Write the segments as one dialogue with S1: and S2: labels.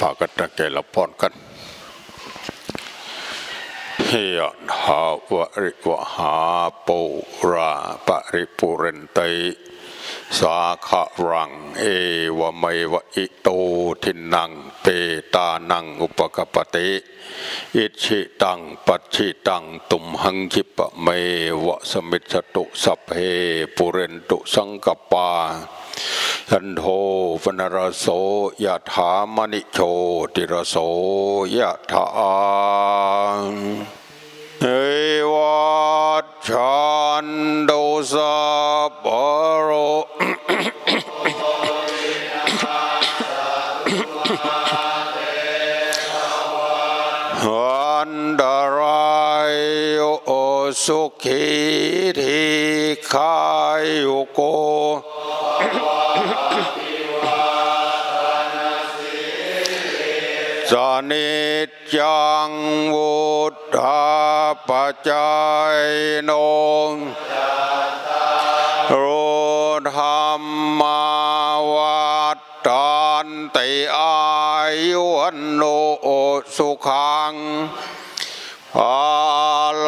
S1: ปากตะเกละพรกันเฮียหาวริวหาปูราปริปุเรนติสาขะรัง เอวเมวะอิโตทินังเปตานังอุปกปติอิชิตังปัจฉิตังตุมหังคิปะเมวะสมิจตุสัพเพปุเรนตุสังกปา ยันโทปนรโสยะถามณิโชติรโสยะถาเอวัชชันโดสัพโรอันตรายโอสุขีทีขายโก สนิจจังวุฒาปจายโนรูธรรมาวัฏตันติอายุวันโนสุขังอา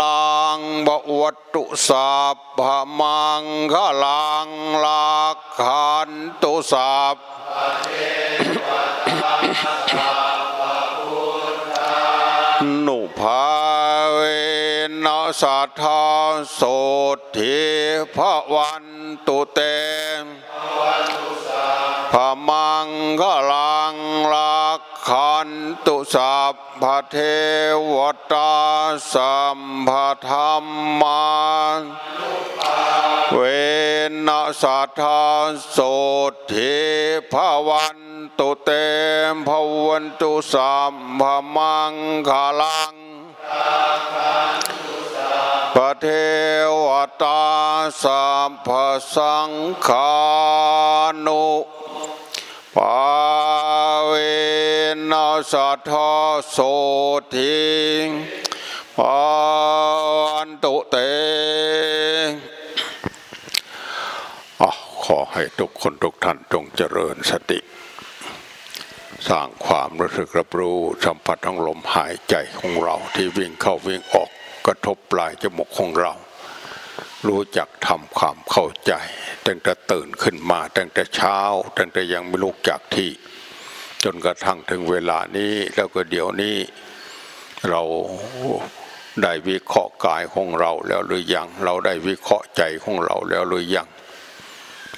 S1: ลังบวัตตุสัพพมังคลังลักขันตุสัพ นุภาเวนัสัทธาโสทิภวันตุเตพมังกลังลักขันตุสัพพเทวตาสัมภธรรมา นัสัทธาโสทิภวันตุเตมภวันตุสัมภมังคลังปเทวตาสัมภสังขานุปาเวนัสัทธาโสทิปวันตุเต อะขอ ให้ทุกคนทุกท่านจงเจริญสติ สร้างความรู้สึกรับรู้สัมผัสของลมหายใจของเราที่วิ่งเข้าวิ่งออกกระทบปลายจมูกของเรา รู้จักทำความเข้าใจตั้งแต่ตื่นขึ้นมาตั้งแต่เช้าตั้งแต่ยังไม่ลุกจากที่ จนกระทั่งถึงเวลานี้แล้วก็เดี๋ยวนี้เราได้วิเคราะห์กายของเราแล้วหรือยัง เราได้วิเคราะห์ใจของเราแล้วหรือยัง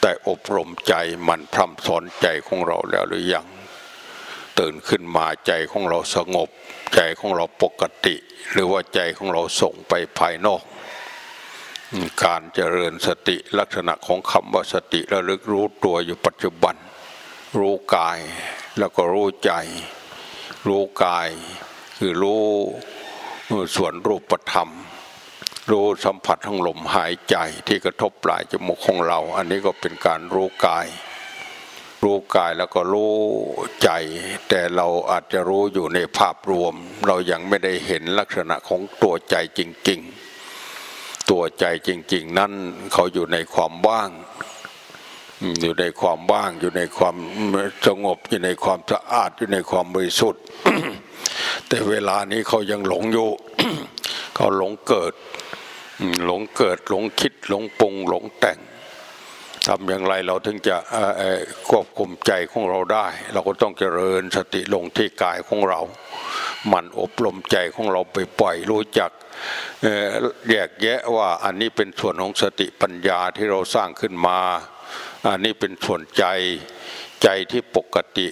S1: ได้อบรมใจมันพร่ำสอนใจของเราแล้วหรือยังตื่นขึ้นมาใจของเราสงบ ใจของเราปกติ หรือว่าใจของเราส่งไปภายนอก การเจริญสติลักษณะของคำว่าสติระลึกรู้ตัวอยู่ปัจจุบัน รู้กายแล้วก็รู้ใจ รู้กาย คือรู้ส่วนรูปธรรม รู้สัมผัสของลมหายใจที่กระทบปลายจมูกของเรา อันนี้ก็เป็นการรู้กาย รู้กายแล้วก็รู้ใจ แต่เราอาจจะรู้อยู่ในภาพรวม เรายังไม่ได้เห็นลักษณะของตัวใจจริง ๆ ตัวใจจริง ๆ นั่นเขาอยู่ในความว่าง อยู่ในความว่างอยู่ในความสงบอยู่ในความสะอาดอยู่ในความบริสุทธิ์แต่เวลานี้เขายังหลงอยู่เขาหลงเกิด หลงเกิดหลงคิดหลงปรุงหลงแต่งทำอย่างไรเราถึงจะควบคุมใจของเราได้ เราก็ต้องเจริญสติลงที่กายของเรา มันอบรมใจของเราไปปล่อยรู้จักแยกแยะว่าอันนี้เป็นส่วนของสติปัญญาที่เราสร้างขึ้นมา อันนี้เป็นส่วนใจใจที่ปกติ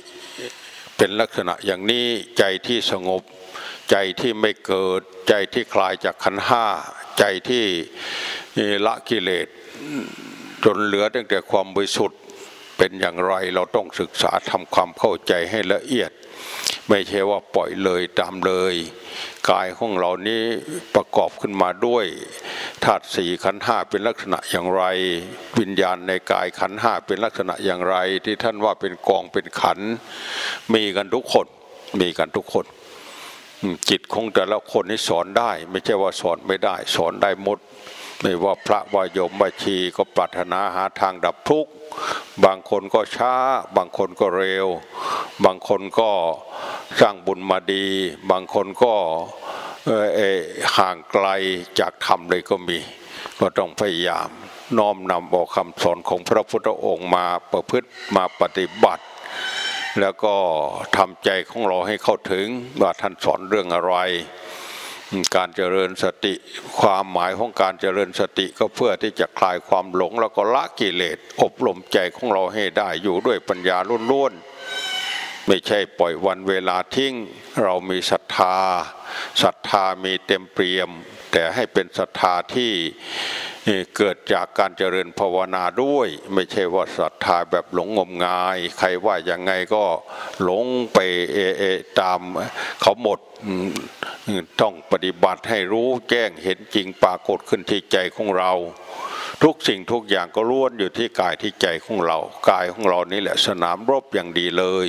S1: เป็นลักษณะอย่างนี้ใจที่สงบ ใจที่ไม่เกิดใจที่คลายจากขันห้า ใจที่ละกิเลสจนเหลือตั้งแต่ความบริสุทธิ์เป็นอย่างไรเราต้องศึกษาทำความเข้าใจให้ละเอียด ไม่ใช่ว่าปล่อยเลยตามเลย กายของเรานี้ประกอบขึ้นมาด้วยธาตุสี่ขันห้าเป็นลักษณะอย่างไร วิญญาณในกายขันห้าเป็นลักษณะอย่างไร ที่ท่านว่าเป็นกองเป็นขัน มีกันทุกคนมีกันทุกคน จิตของแต่ละคนนี่สอนได้ ไม่ใช่ว่าสอนไม่ได้ สอนได้หมด ไม่ว่าพระวายมบัชีก็ปรารถนาหาทางดับทุกข์บางคนก็ช้า บางคนก็เร็ว บางคนก็สร้างบุญมาดี บางคนก็เออห่างไกลจากธรรมเลยก็มี ก็ต้องพยายามน้อมนำเอาคำสอนของพระพุทธองค์มาประพฤติมาปฏิบัติ แล้วก็ทำใจของเราให้เข้าถึงว่าท่านสอนเรื่องอะไร การเจริญสติ ความหมายของการเจริญสติก็เพื่อที่จะคลายความหลง แล้วก็ละกิเลสอบรมใจของเราให้ได้อยู่ด้วยปัญญาล้วนๆไม่ใช่ปล่อยวันเวลาทิ้ง เรามีศรัทธาศรัทธามีเต็มเปี่ยม แต่ให้เป็นศรัทธาที่ เกิดจากการเจริญภาวนาด้วย ไม่ใช่ว่าศรัทธาแบบหลงงมงาย ใครว่ายังไงก็หลงไปเอเอตามเขาหมดต้องปฏิบัติให้รู้แจ้งเห็นจริงปรากฏขึ้นที่ใจของเรา ทุกสิ่งทุกอย่างก็ล้วนอยู่ที่กายที่ใจของเรา กายของเรานี่แหละสนามรบอย่างดีเลย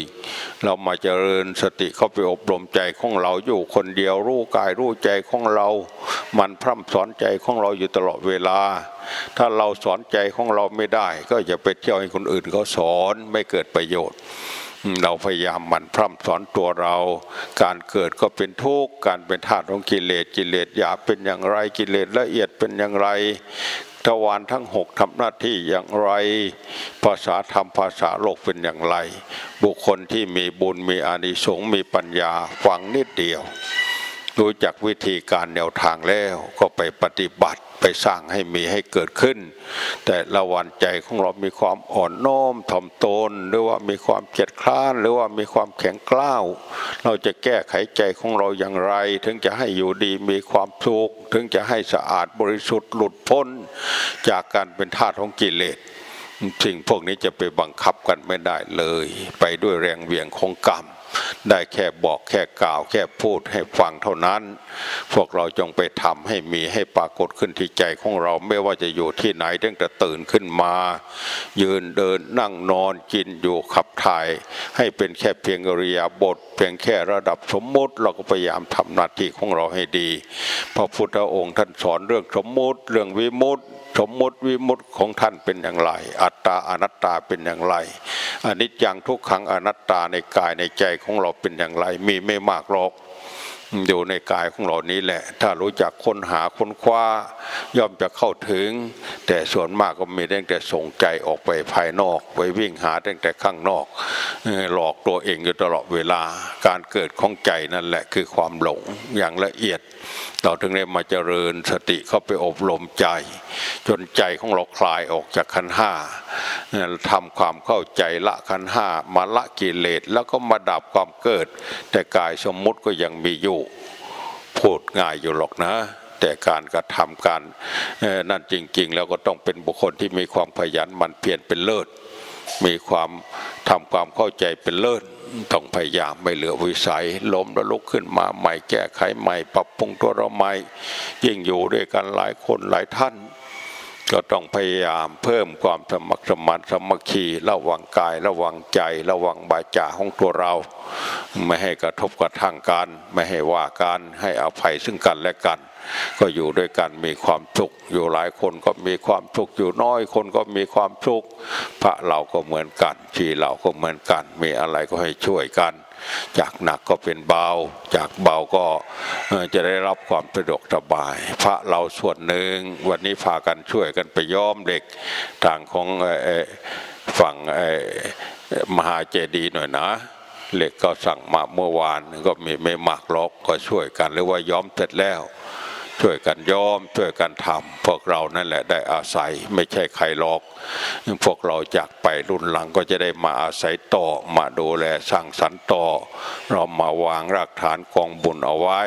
S1: เรามาเจริญสติเข้าไปอบรมใจของเราอยู่คนเดียวรู้กายรู้ใจของเรา มันพร่ำสอนใจของเราอยู่ตลอดเวลา ถ้าเราสอนใจของเราไม่ได้ ก็อย่าไปเที่ยวให้คนอื่นเขาสอนไม่เกิดประโยชน์ เราพยายามหมันพร่ำสอนตัวเรา การเกิดก็เป็นทุกข์การเป็นธาตุของกิเลสกิเลสหยาบเป็นอย่างไรกิเลสละเอียดเป็นอย่างไรทวารทั้งหกทำหน้าที่อย่างไร ภาษาธรรมภาษาโลกเป็นอย่างไร บุคคลที่มีบุญมีอานิสงส์มีปัญญาฟังนิดเดียว รู้จักวิธีการแนวทางแล้วก็ไปปฏิบัติ ไปสร้างให้มีให้เกิดขึ้น แต่ละวันใจของเรามีความอ่อนน้อมถ่อมตน หรือว่ามีความเกียดคร้านหรือว่ามีความแข็งกร้าว เราจะแก้ไขใจของเราอย่างไร ถึงจะให้อยู่ดีมีความสุขถึงจะให้สะอาดบริสุทธิ์หลุดพ้น จากการเป็นทาสของกิเลสสิ่งพวกนี้จะไปบังคับกันไม่ได้เลย ไปด้วยแรงเวียงของกรรม ได้แค่บอกแค่กล่าว แค่พูดให้ฟังเท่านั้น พวกเราจงไปทำให้มีให้ปรากฏขึ้นที่ใจของเราไม่ว่าจะอยู่ที่ไหนตั้งแต่ตื่นขึ้นมา ยืนเดินนั่งนอนกินอยู่ขับถ่าย ให้เป็นแค่เพียงอริยาบท เพียงแค่ระดับสมมติเราก็พยายามทำหน้าที่ของเราให้ดีพระพุทธองค์ท่านสอนเรื่องสมมติเรื่องวิมุตติ สมมุติวิมุตติของท่านเป็นอย่างไร อัตตาอนัตตาเป็นอย่างไรอนิจจังทุกขังอนัตตาในกายในใจของเราเป็นอย่างไร มีไม่มากหรอก อยู่ในกายของเรานี้แหละ ถ้ารู้จักค้นหาค้นคว้า ย่อมจะเข้าถึง แต่ส่วนมากก็มีตั้งแต่ส่งใจออกไปภายนอก ไปวิ่งหาตั้งแต่ข้างนอก หลอกตัวเองอยู่ตลอดเวลา การเกิดของใจนั่นแหละคือความหลงอย่างละเอียดเราถึงได้มาเจริญสติเข้าไปอบรมใจ จนใจของเราคลายออกจากขันห้า ทำความเข้าใจละขันห้ามาละกิเลสแล้วก็มาดับความเกิด แต่กายสมมุติก็ยังมีอยู่พูดง่ายอยู่หรอกนะแต่การกระทำการนั่นจริง ๆ แล้วก็ต้องเป็นบุคคลที่มีความขยันมันเพียรเป็นเลิศ มีความทำความเข้าใจเป็นเลิศต้องพยายามไม่เหลือวิสัยล้มแล้วลุกขึ้นมาใหม่แก้ไขใหม่ ปรับปรุงตัวเราใหม่ยิ่งอยู่ด้วยกันหลายคนหลายท่าน ก็ต้องพยายามเพิ่มความสมัครสมานสมัคคีระวังกายระวังใจ ระวังบาจาของตัวเรา ไม่ให้กระทบกระทั่งกันไม่ให้ว่ากันให้อภัยซึ่งกันและกัน ก็อยู่ด้วยกันมีความสุขอยู่หลายคนก็มีความสุขอยู่น้อยคนก็มีความสุขพระเราก็เหมือนกันชีเราก็เหมือนกัน มีอะไรก็ให้ช่วยกัน จากหนักก็เป็นเบา จากเบาก็จะได้รับความสะดวกสบาย พระเราส่วนหนึ่งวันนี้พากันช่วยกันไปย้อมเหล็กทางของฝั่งมหาเจดีย์หน่อยนะเหล็กก็สั่งมาเมื่อวานก็มีไม่หมักล็อกก็ช่วยกันหรือว่าย้อมเสร็จแล้ว ช่วยกันยอมช่วยกันทำพวกเรานั่นแหละได้อาศัยไม่ใช่ใครหรอก พวกเราจากไปรุ่นหลังก็จะได้มาอาศัยต่อมาดูแลสร้างสรรค์ต่อ เรามาวางรากฐานกองบุญเอาไว้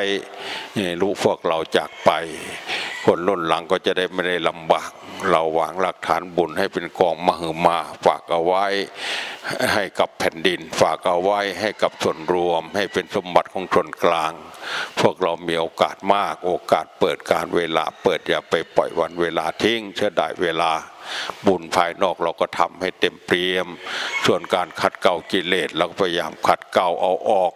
S1: รู้พวกเราจากไป คนรุ่นหลังก็จะได้ไม่ได้ลำบาก เราวางรากฐานบุญให้เป็นกองมหึมาฝากเอาไว้ให้กับแผ่นดิน ฝากเอาไว้ให้กับส่วนรวม ให้เป็นสมบัติของชนกลาง พวกเรามีโอกาสมาก โอกาสเปิดการเวลาเปิดอย่าไปปล่อยวันเวลาทิ้งเชื่อได้เวลาบุญภายนอกเราก็ทำให้เต็มเปี่ยม ส่วนการขัดเกลากิเลสเราก็พยายามขัดเกลาเอาออก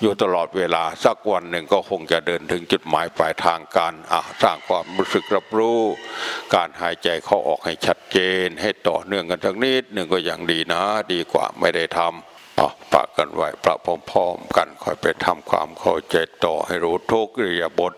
S1: อยู่ตลอดเวลาสักวันหนึ่งก็คงจะเดินถึงจุดหมายปลายทางการสร้างความรู้สึกรับรู้ การหายใจเข้าออกให้ชัดเจน ให้ต่อเนื่องกันทั้งนิดหนึ่งก็ยังดีนะ ดีกว่าไม่ได้ทำปากกันไว้ประพร้อมๆกันคอยไปทำความเข้าใจต่อให้รู้ทุกเรียบท